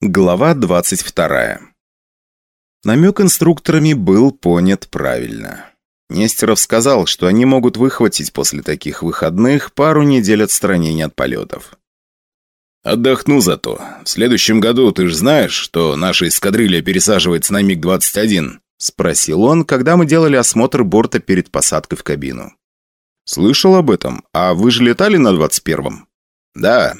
Глава 22 Намек инструкторами был понят правильно. Нестеров сказал, что они могут выхватить после таких выходных пару недель отстранения от полетов. «Отдохну зато. В следующем году ты же знаешь, что наша эскадрилья пересаживается на МиГ-21?» – спросил он, когда мы делали осмотр борта перед посадкой в кабину. «Слышал об этом. А вы же летали на 21-м?» «Да.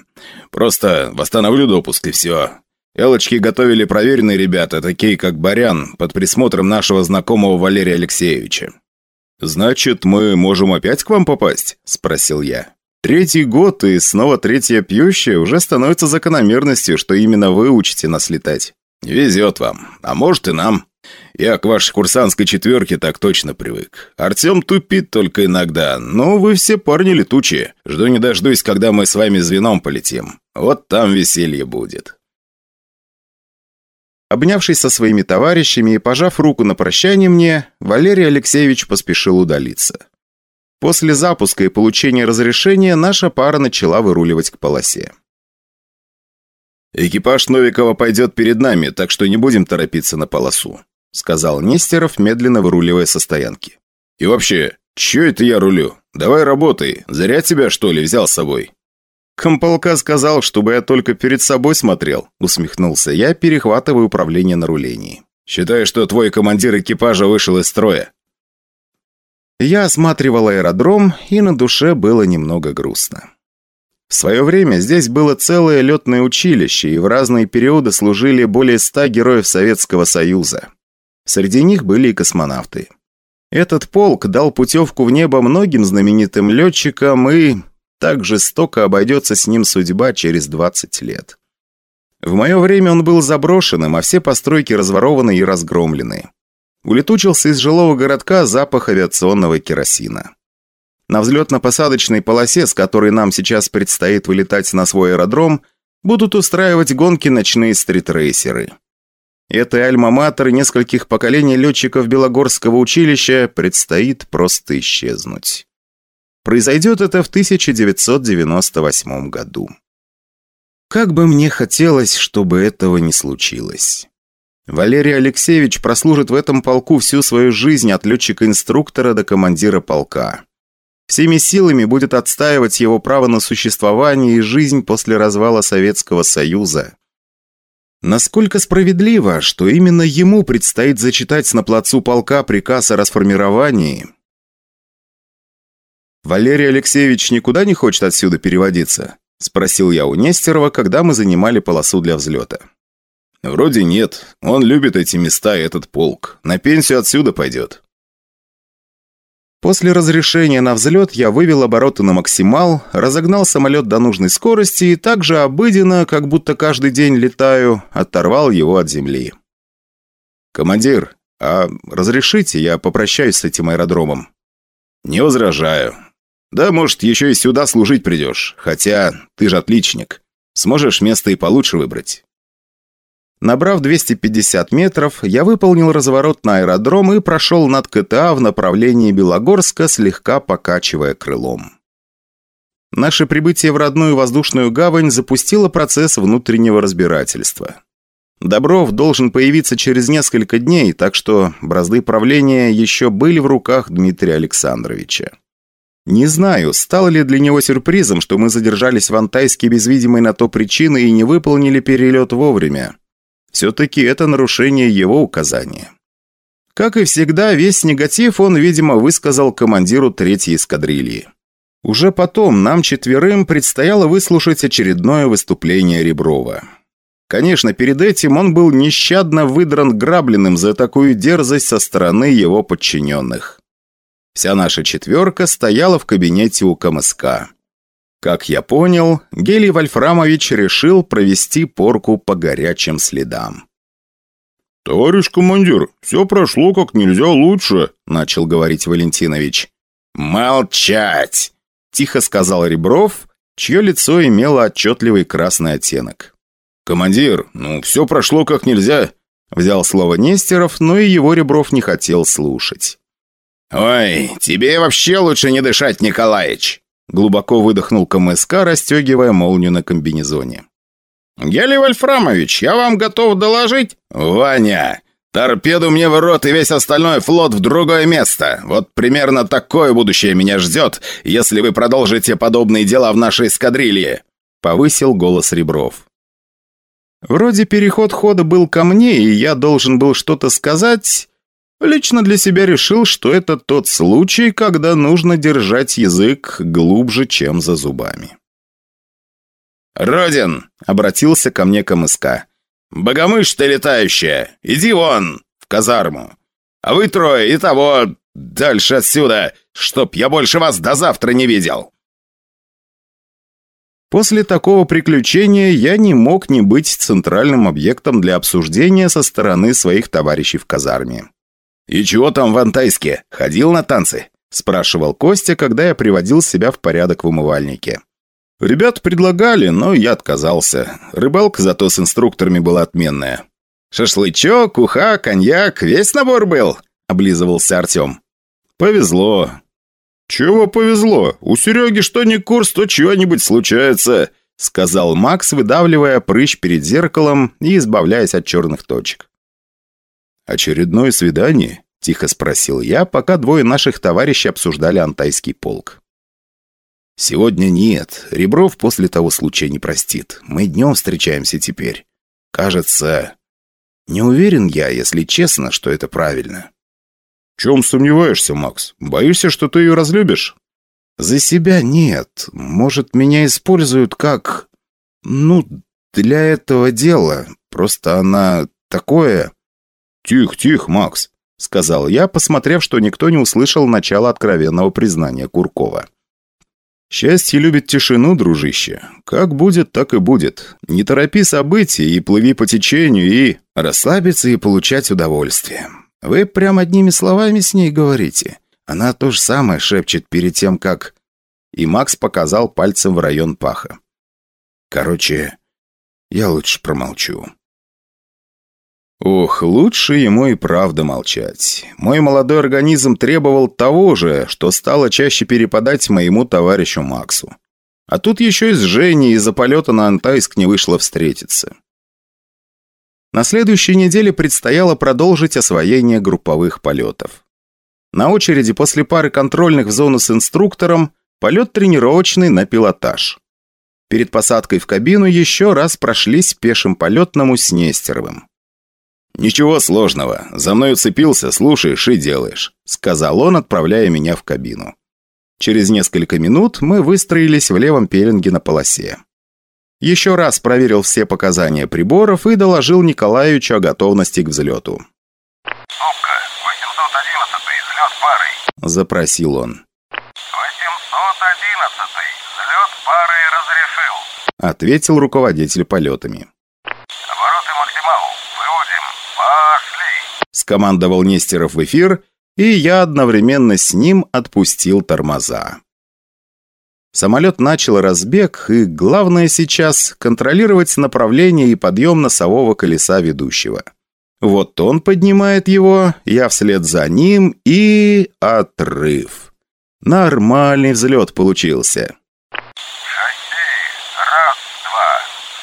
Просто восстановлю допуск и все. Элочки готовили проверенные ребята, такие как Барян, под присмотром нашего знакомого Валерия Алексеевича. «Значит, мы можем опять к вам попасть?» – спросил я. «Третий год и снова третья пьющая уже становится закономерностью, что именно вы учите нас летать». «Везет вам. А может и нам. Я к вашей курсантской четверке так точно привык. Артем тупит только иногда, но вы все парни летучие. Жду не дождусь, когда мы с вами звеном полетим. Вот там веселье будет». Обнявшись со своими товарищами и пожав руку на прощание мне, Валерий Алексеевич поспешил удалиться. После запуска и получения разрешения наша пара начала выруливать к полосе. «Экипаж Новикова пойдет перед нами, так что не будем торопиться на полосу», сказал Нестеров, медленно выруливая со стоянки. «И вообще, чё это я рулю? Давай работай. Зря тебя, что ли, взял с собой?» «Комполка сказал, чтобы я только перед собой смотрел», усмехнулся я, перехватывая управление на рулении. «Считай, что твой командир экипажа вышел из строя». Я осматривал аэродром, и на душе было немного грустно. В свое время здесь было целое летное училище, и в разные периоды служили более ста героев Советского Союза. Среди них были и космонавты. Этот полк дал путевку в небо многим знаменитым летчикам и так жестоко обойдется с ним судьба через 20 лет. В мое время он был заброшенным, а все постройки разворованы и разгромлены. Улетучился из жилого городка запах авиационного керосина. На взлетно-посадочной полосе, с которой нам сейчас предстоит вылетать на свой аэродром, будут устраивать гонки ночные стритрейсеры. Этой альма-матер нескольких поколений летчиков Белогорского училища предстоит просто исчезнуть. Произойдет это в 1998 году. Как бы мне хотелось, чтобы этого не случилось. Валерий Алексеевич прослужит в этом полку всю свою жизнь от летчика-инструктора до командира полка. Всеми силами будет отстаивать его право на существование и жизнь после развала Советского Союза. Насколько справедливо, что именно ему предстоит зачитать на плацу полка приказ о расформировании – «Валерий Алексеевич никуда не хочет отсюда переводиться?» – спросил я у Нестерова, когда мы занимали полосу для взлета. «Вроде нет. Он любит эти места и этот полк. На пенсию отсюда пойдет». После разрешения на взлет я вывел обороты на максимал, разогнал самолет до нужной скорости и также обыденно, как будто каждый день летаю, оторвал его от земли. «Командир, а разрешите, я попрощаюсь с этим аэродромом?» «Не возражаю. Да, может, еще и сюда служить придешь. Хотя ты же отличник. Сможешь место и получше выбрать». Набрав 250 метров, я выполнил разворот на аэродром и прошел над КТА в направлении Белогорска, слегка покачивая крылом. Наше прибытие в родную воздушную гавань запустило процесс внутреннего разбирательства. Добров должен появиться через несколько дней, так что бразды правления еще были в руках Дмитрия Александровича. Не знаю, стало ли для него сюрпризом, что мы задержались в Антайске без видимой на то причины и не выполнили перелет вовремя. Все-таки это нарушение его указания. Как и всегда, весь негатив он, видимо, высказал командиру третьей эскадрильи. Уже потом нам четверым предстояло выслушать очередное выступление Реброва. Конечно, перед этим он был нещадно выдран грабленным за такую дерзость со стороны его подчиненных. Вся наша четверка стояла в кабинете у КМСК. Как я понял, Гелий Вольфрамович решил провести порку по горячим следам. «Товарищ командир, все прошло как нельзя лучше», – начал говорить Валентинович. «Молчать!» – тихо сказал Ребров, чье лицо имело отчетливый красный оттенок. «Командир, ну все прошло как нельзя», – взял слово Нестеров, но и его Ребров не хотел слушать. «Ой, тебе вообще лучше не дышать, Николаич!» Глубоко выдохнул КМСК, расстегивая молнию на комбинезоне. «Гелий Вольфрамович, я вам готов доложить?» «Ваня, торпеду мне в рот и весь остальной флот в другое место. Вот примерно такое будущее меня ждет, если вы продолжите подобные дела в нашей эскадрилье», — повысил голос Ребров. Вроде переход хода был ко мне, и я должен был что-то сказать. Лично для себя решил, что это тот случай, когда нужно держать язык глубже, чем за зубами. «Родин!» — обратился ко мне КМСК. «Богомыш ты летающая! Иди вон, в казарму! А вы трое и того дальше отсюда, чтоб я больше вас до завтра не видел!» После такого приключения я не мог не быть центральным объектом для обсуждения со стороны своих товарищей в казарме. «И чего там в Антайске? Ходил на танцы?» – спрашивал Костя, когда я приводил себя в порядок в умывальнике. Ребят предлагали, но я отказался. Рыбалка зато с инструкторами была отменная. «Шашлычок, уха, коньяк, весь набор был?» – облизывался Артем. «Повезло. «Чего повезло? У Сереги что ни курс, то чего-нибудь случается», сказал Макс, выдавливая прыщ перед зеркалом и избавляясь от черных точек. «Очередное свидание?» – тихо спросил я, пока двое наших товарищей обсуждали антайский полк. «Сегодня нет. Ребров после того случая не простит. Мы днем встречаемся теперь. Кажется... Не уверен я, если честно, что это правильно». «В чем сомневаешься, Макс? Боишься, что ты ее разлюбишь?» «За себя нет. Может, меня используют как... Ну, для этого дела. Просто она такое...» «Тихо, тихо, Макс», — сказал я, посмотрев, что никто не услышал начала откровенного признания Куркова. «Счастье любит тишину, дружище. Как будет, так и будет. Не торопи события и плыви по течению, и расслабиться и получать удовольствие. Вы прям одними словами с ней говорите. Она то же самое шепчет перед тем, как...» И Макс показал пальцем в район паха. «Короче, я лучше промолчу». Ох, лучше ему и правда молчать. Мой молодой организм требовал того же, что стало чаще перепадать моему товарищу Максу. А тут еще и с Женей из-за полета на Антайск не вышло встретиться. На следующей неделе предстояло продолжить освоение групповых полетов. На очереди после пары контрольных в зону с инструктором полет тренировочный на пилотаж. Перед посадкой в кабину еще раз прошлись пешим полетному с Нестеровым. «Ничего сложного. За мной уцепился, слушаешь и делаешь», — сказал он, отправляя меня в кабину. Через несколько минут мы выстроились в левом пеленге на полосе. Еще раз проверил все показания приборов и доложил Николаевичу о готовности к взлету. «Сопка, 811 взлет парой», — запросил он. «811 взлет парой разрешил», — ответил руководитель полетами. «Обороты максимал, выводим, пошли», — скомандовал Нестеров в эфир, и я одновременно с ним отпустил тормоза. Самолет начал разбег, и главное сейчас – контролировать направление и подъем носового колеса ведущего. Вот он поднимает его, я вслед за ним и... отрыв. Нормальный взлет получился. «Шасси, раз, два,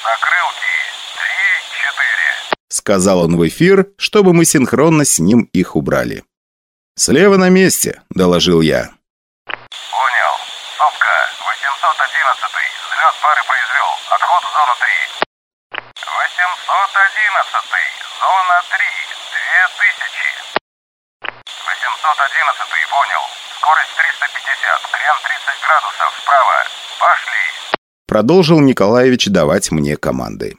закрылки, три, четыре», сказал он в эфир, чтобы мы синхронно с ним их убрали. «Слева на месте», – доложил я. «Понял. Сопка, 811 взлет пары произвел, отход в зону 3». «811 зона 3, 2000». «811 понял. Скорость 350, крен 30 градусов, вправо. Пошли!» Продолжил Николаевич давать мне команды.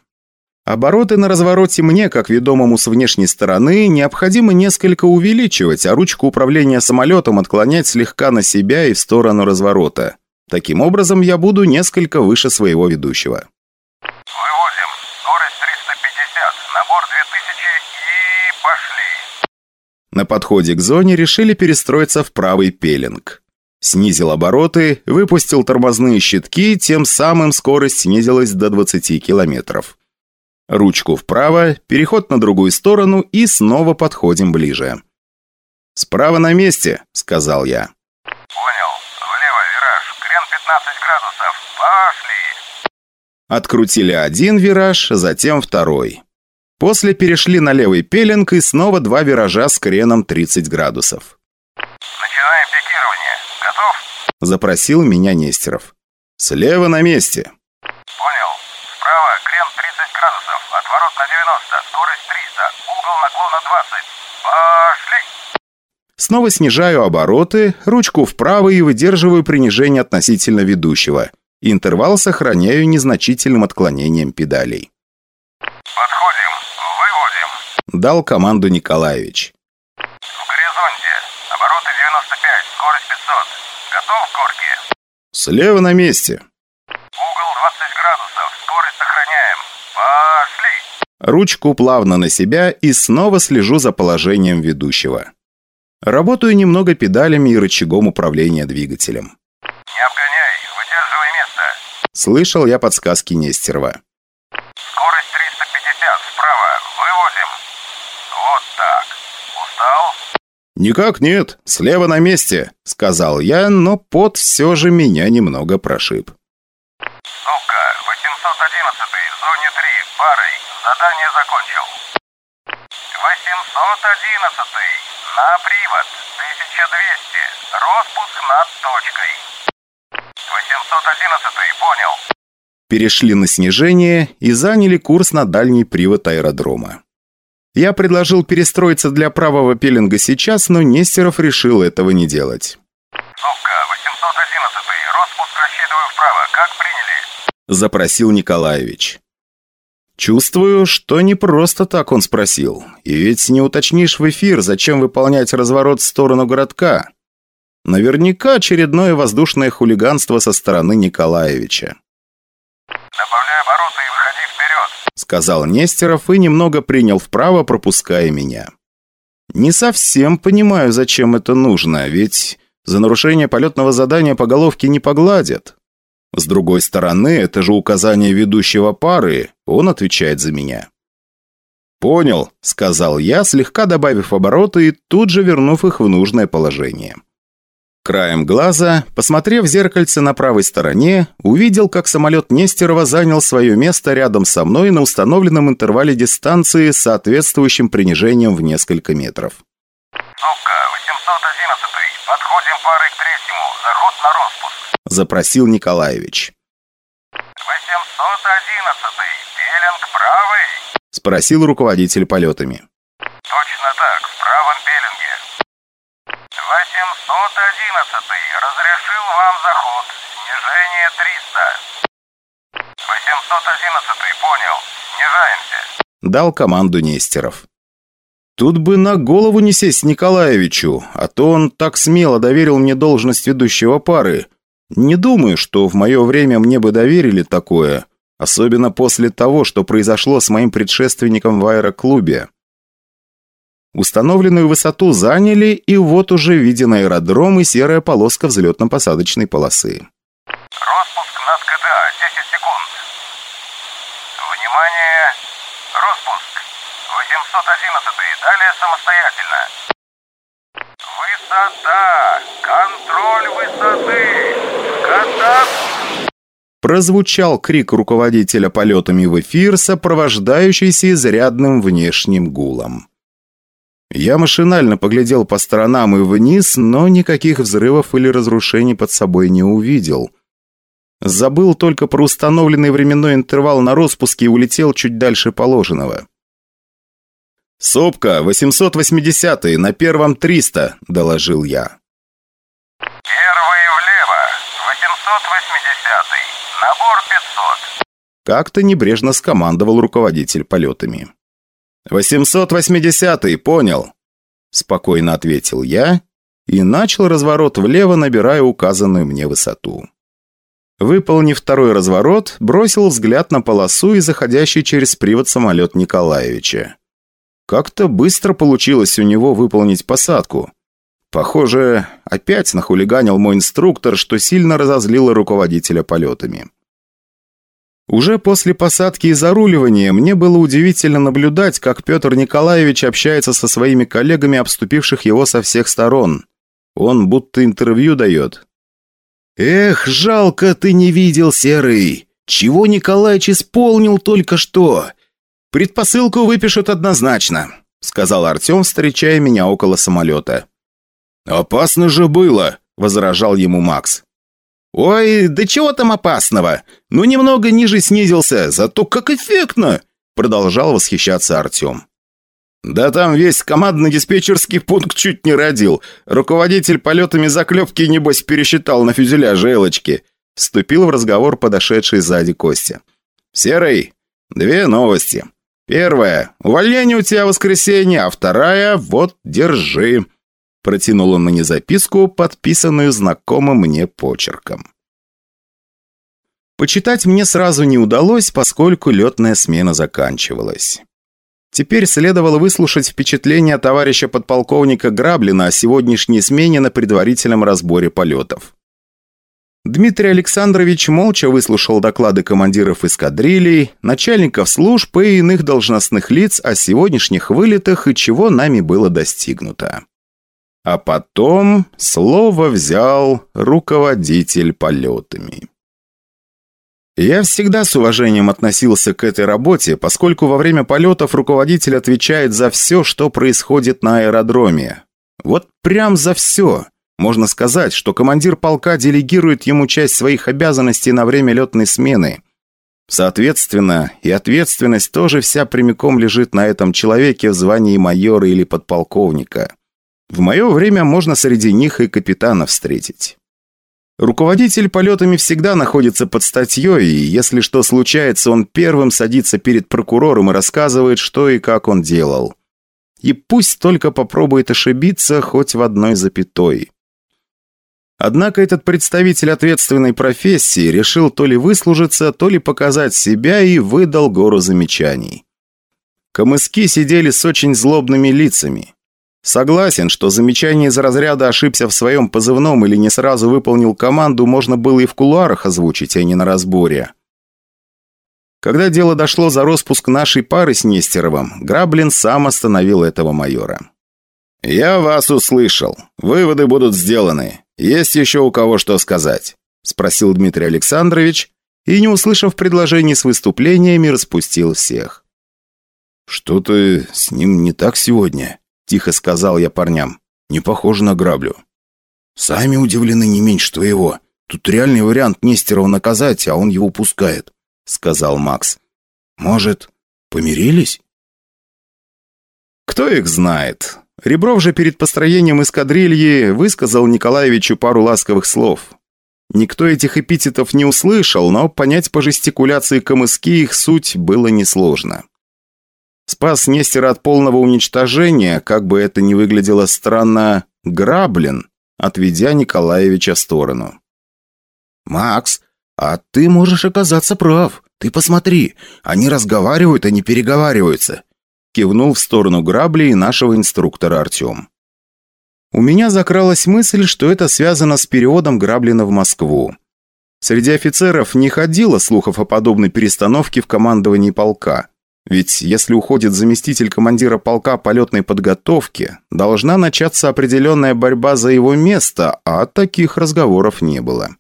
Обороты на развороте мне, как ведомому с внешней стороны, необходимо несколько увеличивать, а ручку управления самолетом отклонять слегка на себя и в сторону разворота. Таким образом, я буду несколько выше своего ведущего. «Выводим. Скорость 350, набор 2000 и пошли!» На подходе к зоне решили перестроиться в правый пеленг. Снизил обороты, выпустил тормозные щитки, тем самым скорость снизилась до 20 километров. Ручку вправо, переход на другую сторону и снова подходим ближе. «Справа на месте», — сказал я. «Понял. Влево вираж, крен 15 градусов. Пошли!» Открутили один вираж, затем второй. После перешли на левый пеленг и снова два виража с креном 30 градусов. Начинаем пикирование. Готов? Запросил меня Нестеров. Слева на месте. Понял. Справа крен 30 градусов, отворот на 90, скорость 300, угол наклона 20. Пошли! Снова снижаю обороты, ручку вправо и выдерживаю принижение относительно ведущего. Интервал сохраняю незначительным отклонением педалей. Подходим, выводим. Дал команду Николаевич. В горизонте. Обороты 95, скорость 500. Готов к горке? Слева на месте. Угол 20 градусов! Ручку плавно на себя и снова слежу за положением ведущего. Работаю немного педалями и рычагом управления двигателем. Не обгоняй, выдерживай место. Слышал я подсказки Нестерова. Скорость 350, вправо, выводим. Вот так. Устал? «Никак нет, слева на месте», — сказал я, но пот все же меня немного прошиб. Сука, 811 в зоне 3, парой. Задание закончил. 811 на привод, 1200, распуск над точкой. 811 понял. Перешли на снижение и заняли курс на дальний привод аэродрома. Я предложил перестроиться для правого пеленга сейчас, но Нестеров решил этого не делать. Сука, 811 распуск рассчитываю вправо, как приняли? Запросил Николаевич. Чувствую, что не просто так он спросил. И ведь не уточнишь в эфир, зачем выполнять разворот в сторону городка. Наверняка очередное воздушное хулиганство со стороны Николаевича. Добавляй обороты и выходи вперед. Сказал Нестеров и немного принял вправо, пропуская меня. Не совсем понимаю, зачем это нужно, ведь за нарушение полетного задания по головке не погладят. С другой стороны, это же указание ведущего пары, он отвечает за меня. «Понял», — сказал я, слегка добавив обороты и тут же вернув их в нужное положение. Краем глаза, посмотрев в зеркальце на правой стороне, увидел, как самолет Нестерова занял свое место рядом со мной на установленном интервале дистанции с соответствующим принижением в несколько метров. Сука, 811 подходим парой к третьему, заход на распуск. Запросил Николаевич. 811 пеленг правый. Спросил руководитель полетами. Точно так, в правом пеленге. 811 разрешил вам заход. Снижение 300. 811 понял. Снижаемся. Дал команду Нестеров. Тут бы на голову не сесть Николаевичу, а то он так смело доверил мне должность ведущего пары. Не думаю, что в мое время мне бы доверили такое, особенно после того, что произошло с моим предшественником в аэроклубе. Установленную высоту заняли, и вот уже виден аэродром и серая полоска взлетно-посадочной полосы. Распуск над КТА. 10 секунд. Внимание! Распуск. 811 далее самостоятельно. Высота! Контроль высоты! Катап! Прозвучал крик руководителя полетами в эфир, сопровождающийся изрядным внешним гулом. Я машинально поглядел по сторонам и вниз, но никаких взрывов или разрушений под собой не увидел. Забыл только про установленный временной интервал на распуске и улетел чуть дальше положенного. «Сопка, 880 на первом 300», — доложил я. Первый влево. 880 Набор 500. Как-то небрежно скомандовал руководитель полетами. «880-й, понял», — спокойно ответил я и начал разворот влево, набирая указанную мне высоту. Выполнив второй разворот, бросил взгляд на полосу и заходящий через привод самолет Николаевича. Как-то быстро получилось у него выполнить посадку. Похоже, опять нахулиганил мой инструктор, что сильно разозлило руководителя полетами. Уже после посадки и заруливания мне было удивительно наблюдать, как Петр Николаевич общается со своими коллегами, обступивших его со всех сторон. Он будто интервью дает. «Эх, жалко ты не видел, Серый! Чего Николаевич исполнил только что? Предпосылку выпишут однозначно», — сказал Артем, встречая меня около самолета. «Опасно же было», — возражал ему Макс. «Ой, да чего там опасного? Ну, немного ниже снизился, зато как эффектно!» Продолжал восхищаться Артем. «Да там весь командно-диспетчерский пункт чуть не родил. Руководитель полетами заклепки, небось, пересчитал на фюзеляже элочки». Вступил в разговор подошедший сзади Костя. «Серый, две новости. Первая. Увольнение у тебя в воскресенье, а вторая – вот, держи». Протянул он мне записку, подписанную знакомым мне почерком. Почитать мне сразу не удалось, поскольку летная смена заканчивалась. Теперь следовало выслушать впечатления товарища подполковника Граблина о сегодняшней смене на предварительном разборе полетов. Дмитрий Александрович молча выслушал доклады командиров эскадрилей, начальников служб и иных должностных лиц о сегодняшних вылетах и чего нами было достигнуто. А потом слово взял руководитель полетами. Я всегда с уважением относился к этой работе, поскольку во время полетов руководитель отвечает за все, что происходит на аэродроме. Вот прям за все. Можно сказать, что командир полка делегирует ему часть своих обязанностей на время летной смены. Соответственно, и ответственность тоже вся прямиком лежит на этом человеке в звании майора или подполковника. В мое время можно среди них и капитана встретить. Руководитель полетами всегда находится под статьей, и если что случается, он первым садится перед прокурором и рассказывает, что и как он делал. И пусть только попробует ошибиться хоть в одной запятой. Однако этот представитель ответственной профессии решил то ли выслужиться, то ли показать себя и выдал гору замечаний. Камыски сидели с очень злобными лицами. Согласен, что замечание из разряда ошибся в своем позывном или не сразу выполнил команду можно было и в кулуарах озвучить, а не на разборе. Когда дело дошло за распуск нашей пары с Нестеровым, Граблин сам остановил этого майора. «Я вас услышал. Выводы будут сделаны. Есть еще у кого что сказать?» Спросил Дмитрий Александрович и, не услышав предложений с выступлениями, распустил всех. «Что-то с ним не так сегодня», Тихо сказал я парням. Не похоже на граблю. Сами удивлены не меньше твоего. Тут реальный вариант Нестерова наказать, а он его пускает, сказал Макс. Может, помирились? Кто их знает? Ребров же перед построением эскадрильи высказал Николаевичу пару ласковых слов. Никто этих эпитетов не услышал, но понять по жестикуляции Камыски их суть было несложно. Спас Нестера от полного уничтожения, как бы это ни выглядело странно, граблен, отведя Николаевича в сторону. «Макс, а ты можешь оказаться прав. Ты посмотри, они разговаривают, а не переговариваются», кивнул в сторону грабли и нашего инструктора Артем. У меня закралась мысль, что это связано с переводом Граблина в Москву. Среди офицеров не ходило слухов о подобной перестановке в командовании полка. Ведь если уходит заместитель командира полка полетной подготовки, должна начаться определенная борьба за его место, а таких разговоров не было.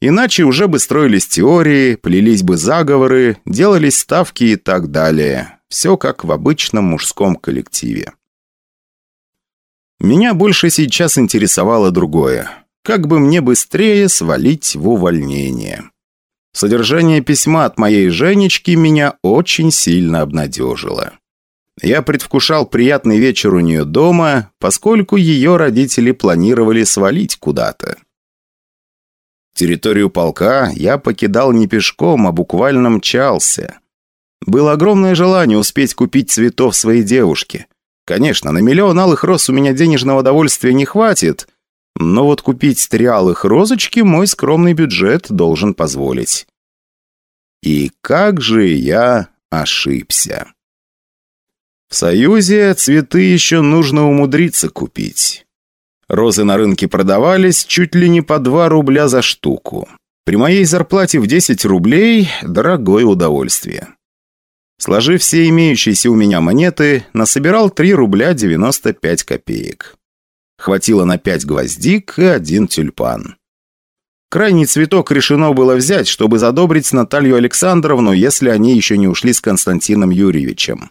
Иначе уже бы строились теории, плелись бы заговоры, делались ставки и так далее. Все как в обычном мужском коллективе. Меня больше сейчас интересовало другое. Как бы мне быстрее свалить в увольнение. Содержание письма от моей Женечки меня очень сильно обнадежило. Я предвкушал приятный вечер у нее дома, поскольку ее родители планировали свалить куда-то. Территорию полка я покидал не пешком, а буквально мчался. Было огромное желание успеть купить цветов своей девушке. Конечно, на миллион алых роз у меня денежного довольствия не хватит, но вот купить три алых розочки мой скромный бюджет должен позволить. И как же я ошибся. В Союзе цветы еще нужно умудриться купить. Розы на рынке продавались чуть ли не по 2 рубля за штуку. При моей зарплате в 10 рублей – дорогое удовольствие. Сложив все имеющиеся у меня монеты, насобирал 3 рубля 95 копеек. Хватило на 5 гвоздик и один тюльпан. Крайний цветок решено было взять, чтобы задобрить Наталью Александровну, если они еще не ушли с Константином Юрьевичем.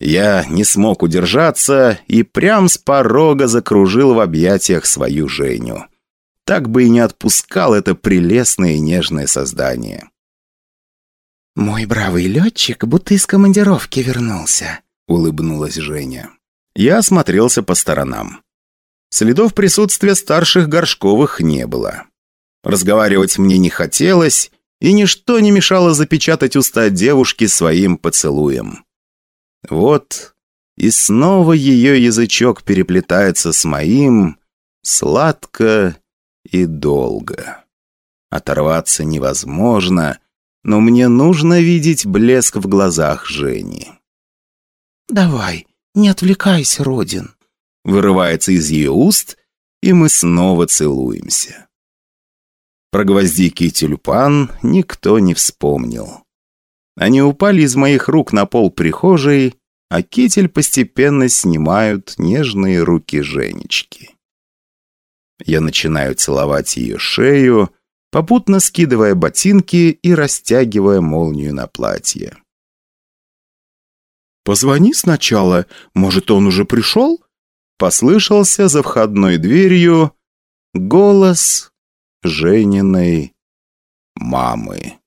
Я не смог удержаться и прям с порога закружил в объятиях свою Женю. Так бы и не отпускал это прелестное и нежное создание. «Мой бравый летчик будто из командировки вернулся», — улыбнулась Женя. Я осмотрелся по сторонам. Следов присутствия старших Горшковых не было. Разговаривать мне не хотелось, и ничто не мешало запечатать уста девушки своим поцелуем. Вот, и снова ее язычок переплетается с моим, сладко и долго. Оторваться невозможно, но мне нужно видеть блеск в глазах Жени. «Давай, не отвлекайся, Родин», вырывается из ее уст, и мы снова целуемся. Про гвоздики и тюльпан никто не вспомнил. Они упали из моих рук на пол прихожей, а китель постепенно снимают нежные руки Женечки. Я начинаю целовать ее шею, попутно скидывая ботинки и растягивая молнию на платье. «Позвони сначала, может, он уже пришел?» Послышался за входной дверью голос Жениной мамы.